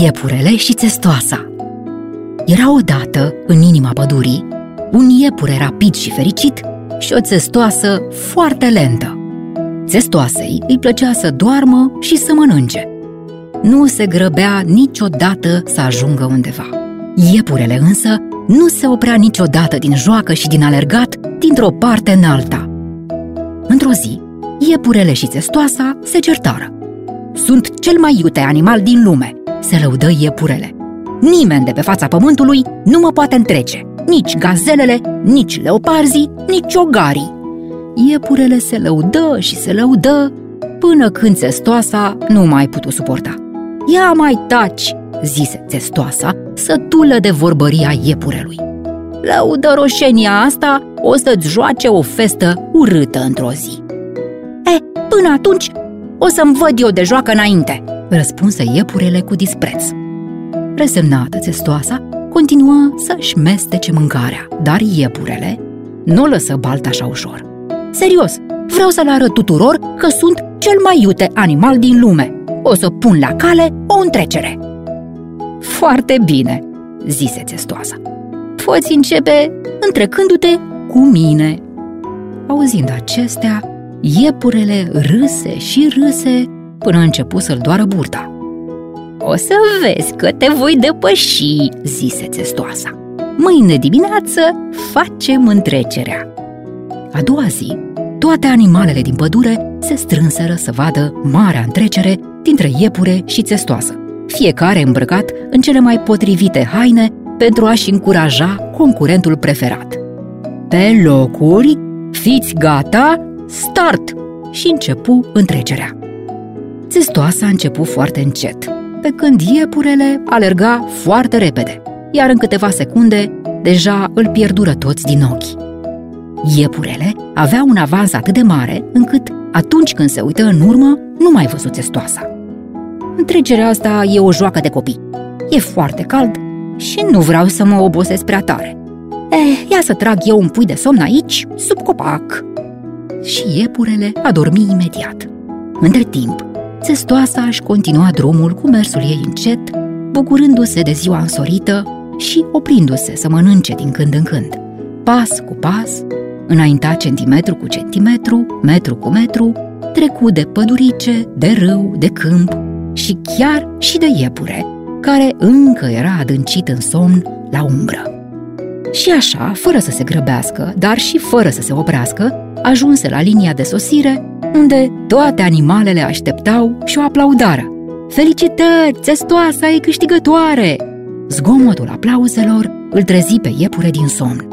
Iepurele și țestoasa Era odată, în inima pădurii, un iepure rapid și fericit și o țestoasă foarte lentă. Țestoasei îi plăcea să doarmă și să mănânce. Nu se grăbea niciodată să ajungă undeva. Iepurele însă nu se oprea niciodată din joacă și din alergat dintr-o parte în alta. Într-o zi, iepurele și țestoasa se certară. Sunt cel mai iute animal din lume, se lăudă iepurele. Nimeni de pe fața pământului nu mă poate întrece, nici gazelele, nici leoparzii, nici ogarii. Iepurele se lăudă și se lăudă până când țestoasa nu mai putu suporta. Ia mai taci, zise țestoasa, sătulă de vorbăria iepurelui. Lăudăroșenia asta o să-ți joace o festă urâtă într-o zi. E, până atunci o să-mi văd eu de joacă înainte, răspunse iepurele cu dispreț. Resemnată țestoasa, continuă să-și mestece mâncarea, dar iepurele nu o lăsă balta așa ușor. Serios, vreau să le arăt tuturor că sunt cel mai iute animal din lume. O să pun la cale o întrecere. Foarte bine, zise țestoasa. Poți începe întrecându-te cu mine. Auzind acestea, iepurele râse și râse până a început să-l doară burta. O să vezi că te voi depăși, zise țestoasa. Mâine dimineață facem întrecerea. A doua zi, toate animalele din pădure se strânseră să vadă marea întrecere dintre iepure și țestoasă, fiecare îmbrăcat în cele mai potrivite haine pentru a-și încuraja concurentul preferat. Pe locuri, fiți gata, start! Și începu întrecerea. Țestoasa a început foarte încet, pe când iepurele alerga foarte repede, iar în câteva secunde deja îl pierdură toți din ochi. Iepurele avea un avans atât de mare încât, atunci când se uită în urmă, nu mai văzut țestoasa. Întrecerea asta e o joacă de copii. E foarte cald și nu vreau să mă obosesc prea tare. Eh, ia să trag eu un pui de somn aici, sub copac. Și iepurele a dormit imediat. Între timp, țestoasa își continua drumul cu mersul ei încet, bucurându-se de ziua însorită și oprindu-se să mănânce din când în când. Pas cu pas, înainta centimetru cu centimetru, metru cu metru, trecu de pădurice, de râu, de câmp și chiar și de iepure, care încă era adâncit în somn la umbră. Și așa, fără să se grăbească, dar și fără să se oprească, ajunse la linia de sosire, unde toate animalele așteptau și o aplaudară. Felicitări, țestoasa e câștigătoare! Zgomotul aplauzelor îl trezi pe iepure din somn.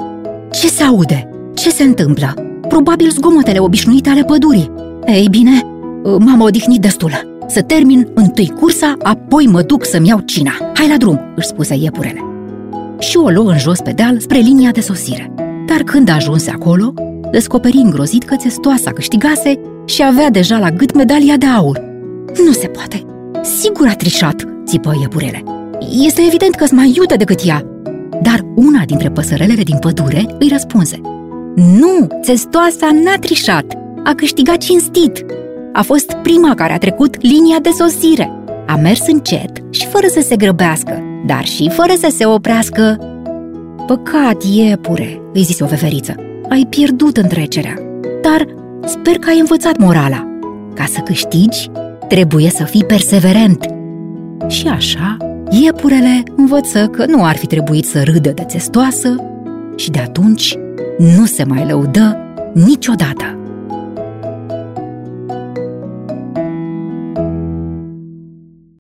Ce se aude? Ce se întâmplă? Probabil zgomotele obișnuite ale pădurii. Ei bine, m-am odihnit destul. Să termin întâi cursa, apoi mă duc să-mi iau cina. Hai la drum, își spuse iepurele. Și o luă în jos pe deal spre linia de sosire. Dar când ajunse acolo, descoperi îngrozit că țestoasa câștigase și avea deja la gât medalia de aur. Nu se poate! Sigur a trișat, țipă iepurele. Este evident că-s mai iute decât ea. Dar una dintre păsărelele din pădure îi răspunse – nu, țestoasa n-a trișat, a câștigat cinstit. A fost prima care a trecut linia de sosire. A mers încet și fără să se grăbească, dar și fără să se oprească. Păcat, iepure, îi zise o veveriță, ai pierdut întrecerea, dar sper că ai învățat morala. Ca să câștigi, trebuie să fii perseverent. Și așa, iepurele învăță că nu ar fi trebuit să râdă de țestoasă și de atunci nu se mai lăudă niciodată.